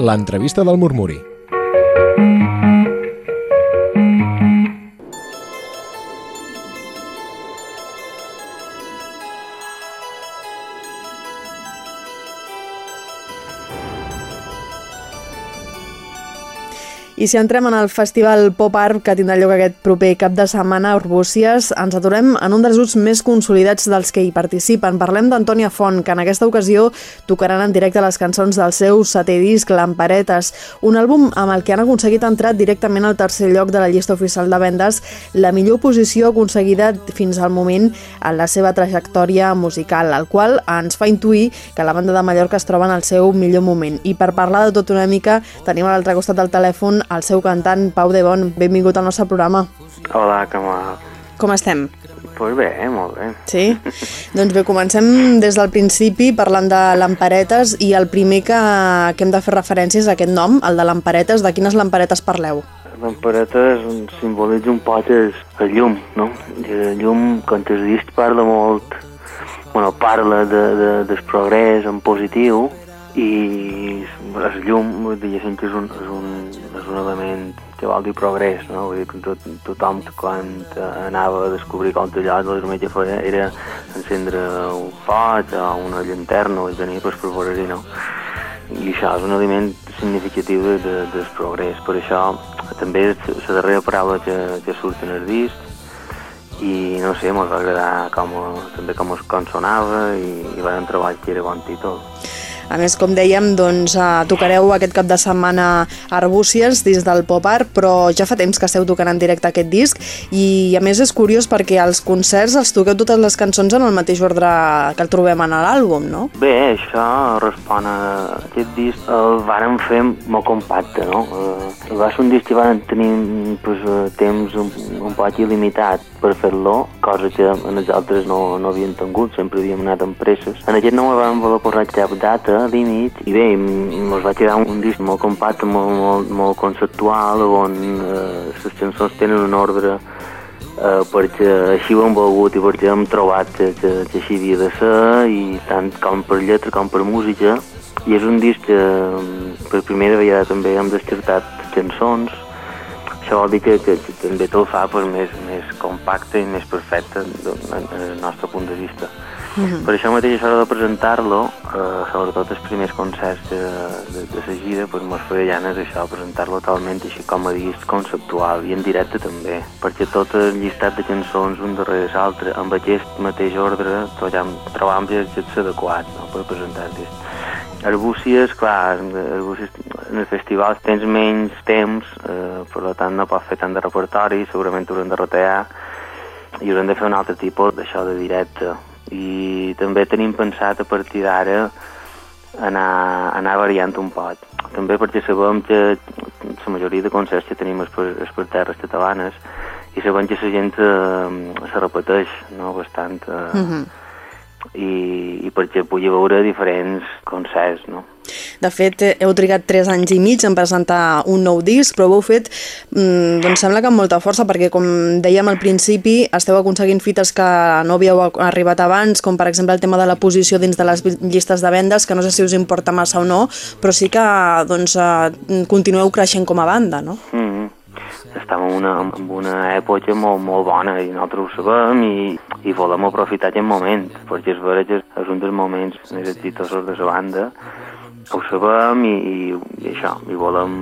l'entrevista del murmuri. I si entrem en el Festival Pop Art que tindrà lloc aquest proper cap de setmana a Arbúcies, ens aturem en un dels grups més consolidats dels que hi participen. Parlem d'Antònia Font, que en aquesta ocasió tocaran en directe les cançons del seu setè disc, Lamparetes, un àlbum amb el que han aconseguit entrar directament al tercer lloc de la llista oficial de vendes, la millor posició aconseguida fins al moment en la seva trajectòria musical, el qual ens fa intuir que la banda de Mallorca es troba en el seu millor moment. I per parlar de tot una mica, tenim a l'altre costat del telèfon el seu cantant, Pau de Bon. Benvingut al nostre programa. Hola, que mal. Com estem? Pues bé, molt bé. Sí? doncs bé, comencem des del principi parlant de lamparetes i el primer que, que hem de fer referència és aquest nom, el de lamparetes. De quines lamparetes parleu? Lamparetes simbolitza un poc el, llum, no? I el llum, quan el disc parla molt, bueno, parla de, de, del progrés en positiu, i el llum, diguéssim que és un, és un, un element que vol dir progrés, no? Vull dir que tot, tothom quan anava a descobrir com tallar, el primer que feia era encendre un foc o una llanterna o tenir per veure no? I això és un element significatiu de, de, del progrés. Per això també és la darrera paraula que, que surt en el disc i no sé, ens va agradar com, també com es consonava i, i vam trobar que era bon títol. A més, com dèiem, doncs, uh, tocareu aquest cap de setmana Arbúcies dins del Pop Art, però ja fa temps que esteu tocant en directe aquest disc i a més és curiós perquè als concerts els toqueu totes les cançons en el mateix ordre que el trobem en l'àlbum, no? Bé, això respon a aquest disc el vàrem fer molt compacte, no? Uh, va ser un disc que van tenir pues, temps un, un poc il·limitat per fer-lo, cosa que en els altres no, no havien tingut, sempre havíem anat amb presses. En aquest no me vam voler posar cap data, límit i bé, ens va quedar un disc molt compacte, molt, molt, molt conceptual on eh, les cançons tenen un ordre eh, perquè així ho hem volgut i perquè hem trobat que, que, que així havia de ser i tant com per lletra com per música i és un disc que per primera vegada també hem descartat cançons això vol dir que, que, que també te'l fa pues, més, més compacte i més perfecte en el nostre punt de vista. -huh. Per això mateix, a l'hora de presentar-lo, eh, sobretot els primers concerts de, de, de la gira, pues, mos feia ganes això, presentar-lo totalment així com a disc conceptual i en directe també, perquè tot el llistat de cançons un darrere l'altre, amb aquest mateix ordre, trobàvem que és adequat no, per presentar el disc. Arbúcies, clar, Arbúcies, en el festival tens menys temps, eh, per tant no pots fer tant de repertori, segurament haurem de rotear i haurem de fer un altre tipus d'això de directe i també tenim pensat a partir d'ara anar, anar variant un poc. També perquè sabem que la majoria de concerts que tenim és per, és per terres catalanes i sabem que la gent eh, se repeteix no? bastant eh, uh -huh. I, i perquè pugui veure diferents concerts. No? De fet, heu trigat 3 anys i mig en presentar un nou disc, però ho heu fet, mmm, doncs sembla que amb molta força, perquè com dèiem al principi, esteu aconseguint fites que no havíeu arribat abans, com per exemple el tema de la posició dins de les llistes de vendes, que no sé si us importa massa o no, però sí que doncs, eh, continueu creixent com a banda, no? Mm estem en una, en una època molt, molt bona i nosaltres ho sabem i, i volem aprofitar aquest moment, perquè és que és un dels moments més exitosos de la banda ho sabem i, i, i això, i volem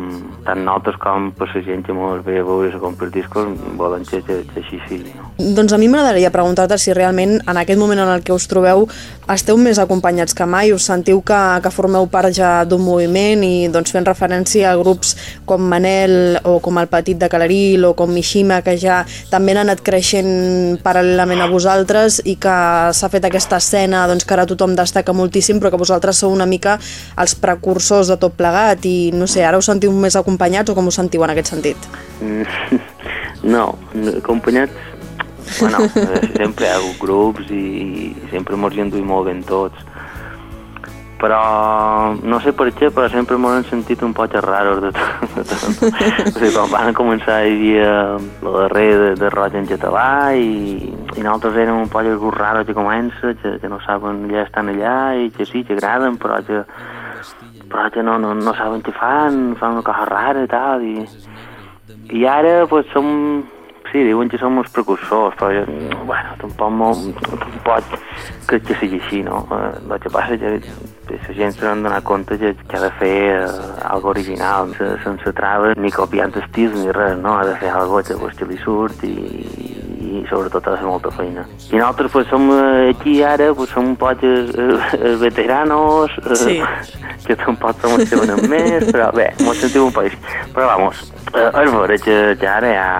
tant notes com per la gent que ens ve a veure a comprar discos, volem que, que, que així sigui. No? Doncs a mi m'agradaria preguntar-te si realment en aquest moment en el que us trobeu esteu més acompanyats que mai, us sentiu que, que formeu part ja d'un moviment i doncs fent referència a grups com Manel o com el Petit de Calaril o com Mishima que ja també han anat creixent paral·lelament a vosaltres i que s'ha fet aquesta escena doncs, que ara tothom destaca moltíssim però que vosaltres sou una mica els precursors de tot plegat i no sé, ara us sentiu més acompanyats o com us sentiu en aquest sentit? No, acompanyats bueno, sempre hi ha hagut grups i sempre ens hi enduïm molt ben tots però no sé per què, però sempre m'ho han sentit un poc raros de tot. De tot. o sigui, quan van començar hi havia la darrera de, de roig en català i, i nosaltres érem un poc els raros que comença, que, que no saben allà estan allà i que sí, que agraden, però que però ja no, no, no saben què fan, fan una cosa rara i tal, i, i ara pues, som, sí, diuen que som uns precursors, però jo, bueno, tampoc, molt, tampoc crec que sigui així, no? Eh, el que passa és que la gent s'ha donat compte que, que ha de fer eh, algo original, sense, sense traves ni copiant estils ni res, no? Ha de fer algo que, pues, que li surt i, i sobretot ha de fer molta feina. I nosaltres pues, som eh, aquí ara, pues, som un poc eh, eh, veteranos, eh, Sí. que tampoc som els que més, però bé, mos sentim un país. Però vamos, eh, és vera que, que ara hi ha,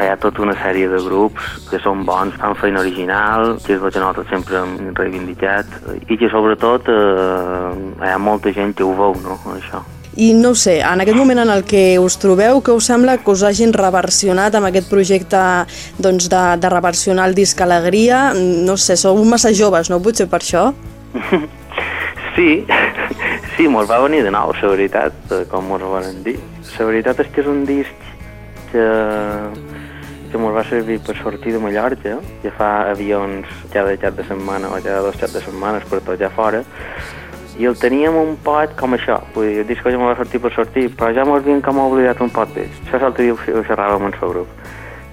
hi ha tota una sèrie de grups que són bons, fan feina original, que és el que nosaltres sempre hem reivindicat, i que sobretot eh, hi ha molta gent que ho veu, no?, això. I no sé, en aquest moment en el que us trobeu, què us sembla que us hagin reversionat amb aquest projecte doncs, de, de reversionar el disc Alegria? No sé, sou massa joves, no? Potser per això? Sí, sí, mos va venir de nou, la veritat, eh, com mos ho van dir. La veritat és que és un disc que, que mos va servir per sortir de Mallorca, que fa avions cada cap de setmana o cada dos caps de setmanes per tot allà fora, i el teníem un poc com això, vull dir, el disc ja va sortir per sortir, però ja m'ho havíem com oblidat un poc d'ells. Això l'altre dia ho ho xerràvem amb el seu grup,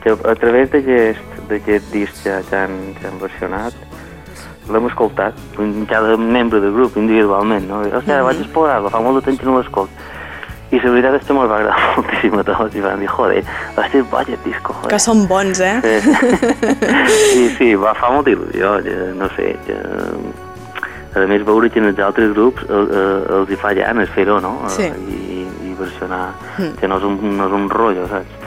que a través d'aquest disc que, que, han, que han versionat, l'hem escoltat, cada membre del grup individualment, no? I, hòstia, vaig explorar-lo, fa molt de temps que no l'escolt. I la veritat és que me'l va agradar moltíssim a tots, i van dir, joder, hòstia, és bo aquest disco, joder. Que són bons, eh? Sí, sí, va, fa molta il·lusió, que, no sé, que, a més veure que en els altres grups el, el, els hi fa ganes fer-ho, no? Sí. I, i versionar, que no és un, no és un rotllo, saps?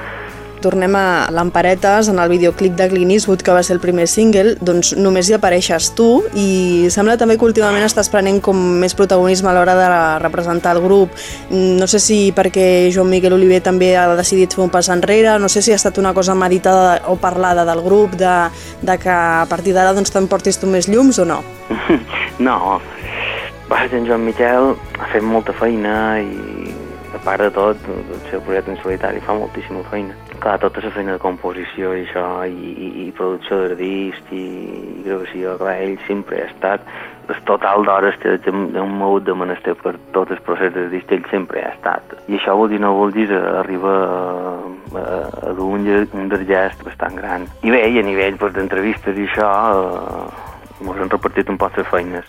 Tornem a Lamparetes, en el videoclip de Clint Eastwood, que va ser el primer single, doncs només hi apareixes tu i sembla també que últimament estàs prenent com més protagonisme a l'hora de representar el grup. No sé si perquè Joan Miquel Oliver també ha decidit fer un pas enrere, no sé si ha estat una cosa meditada o parlada del grup, de, de que a partir d'ara doncs, t'emportis tu més llums o no? No, va, en Joan Miquel ha fet molta feina i a part de tot, el seu projecte en solitari fa moltíssima feina. Clar, tota la feina de composició i això, i, i, i producció de disc, i, i gravació, clar, ell sempre ha estat el total d'hores que hem mogut de menester per tot el procés de disc, ell sempre ha estat. I això vol dir, no vol dir, arriba a, a, a dur un, un desgest bastant gran. I bé, i a nivell pues, d'entrevistes i això, eh, mos han repartit un poc les feines.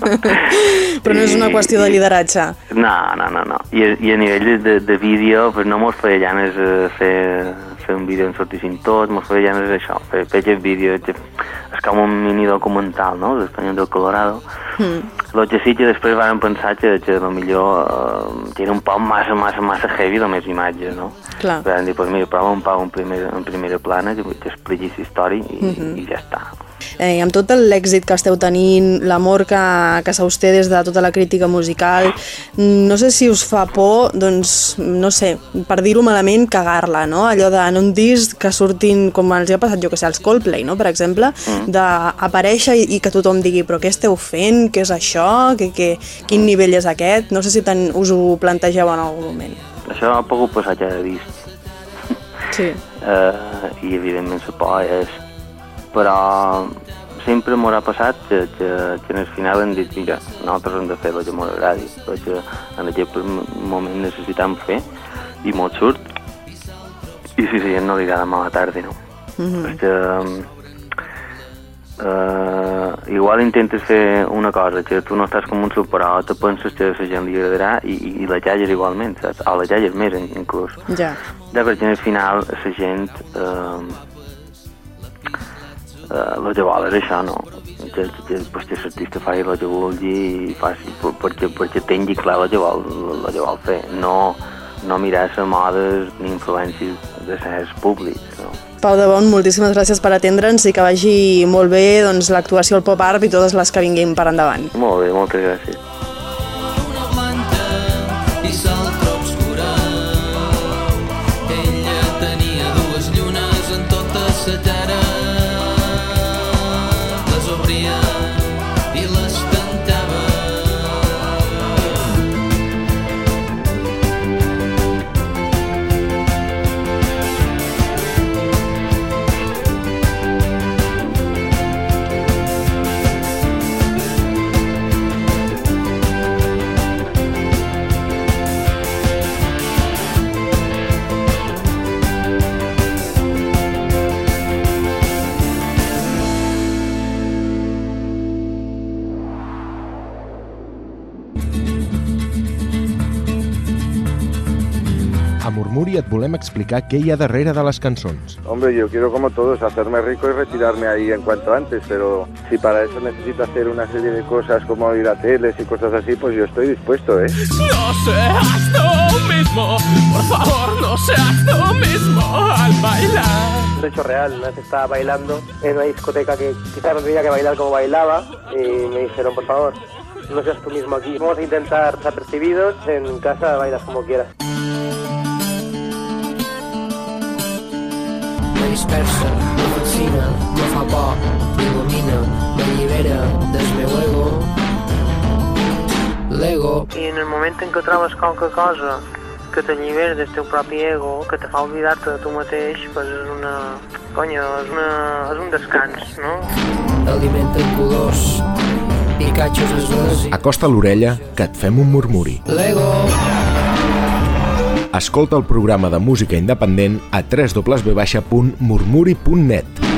Però no és una qüestió de lideratge. No, no, no, no. I, i a nivell de, de, de vídeo, pues no mos feia ganes eh, fer, fer un vídeo en sortissin tots, mos feia ganes això, fer, fer aquest vídeo, que és com un mini documental, no?, del Canyons del Colorado. Mm. Lo que sí que després van pensar que, que a lo millor eh, que era un poc massa, massa, massa heavy només imatges, no? Clar. Van dir, pues mira, prova un poc en, primer, en primera plana, que, que expliqui la història i, mm -hmm. i ja està. Eh, amb tot l'èxit que esteu tenint, l'amor que, que se us té des de tota la crítica musical, no sé si us fa por, doncs, no sé, per dir-ho malament, cagar-la, no? Allò de en un disc que surtin, com els ha passat, jo que sé, als Coldplay, no?, per exemple, mm. d'aparèixer i, i que tothom digui però què esteu fent, què és això, que, que, quin nivell és aquest? No sé si tan, us ho plantegeu en algun moment. Això ha pogut passar ja de disc. Sí. eh, i evidentment la por és però sempre m'haurà passat que, que, que en el final hem dit mira, nosaltres hem de fer el que m'ho agradi perquè en aquest moment necessitam fer i molt surt i si la gent no li agrada mal a tarda no mm -hmm. perquè eh, igual intentes fer una cosa que tu no estàs com un superau, te penses que la gent li agradarà i, i, i la calles igualment, saps? O la calles més, inclús. Ja. Ja, perquè al final la gent eh, eh, el que vol és això, no? Que, que, pues, que l'artista faci el que vulgui i faci, per- perquè, perquè tingui clar el que vol, el que vol fer, no, no mirar les modes ni influències de certs públics, no? Pau de Bon, moltíssimes gràcies per atendre'ns i que vagi molt bé doncs, l'actuació al Pop Art i totes les que vinguin per endavant. Molt bé, moltes gràcies. Et volem explicar què hi ha darrere de les cançons. Hombre, yo quiero como todos hacerme rico y retirarme ahí en cuanto antes, pero si para eso necesito hacer una serie de cosas como ir a teles y cosas así, pues yo estoy dispuesto, ¿eh? No seas tú mismo, por favor, no seas tú mismo al bailar. Un hecho real, una vez estaba bailando en una discoteca que quizás no tenía que bailar como bailaba y me dijeron, por favor, no seas tú mismo aquí. Vamos a intentar desapercibidos, en casa bailas como quieras. Dispersa, me fascina, me fa por, m'il·lumina, m'allibera del meu ego. L'ego. I en el moment en què trobes qualque cosa que t'allibera del teu propi ego, que te fa oblidar-te de tu mateix, pues és una... Conya, és, una... és un descans, no? Alimenten colors, azules i... Acosta l'orella que et fem un murmuri. L'ego. Escolta el programa de música independent a www.murmuri.net.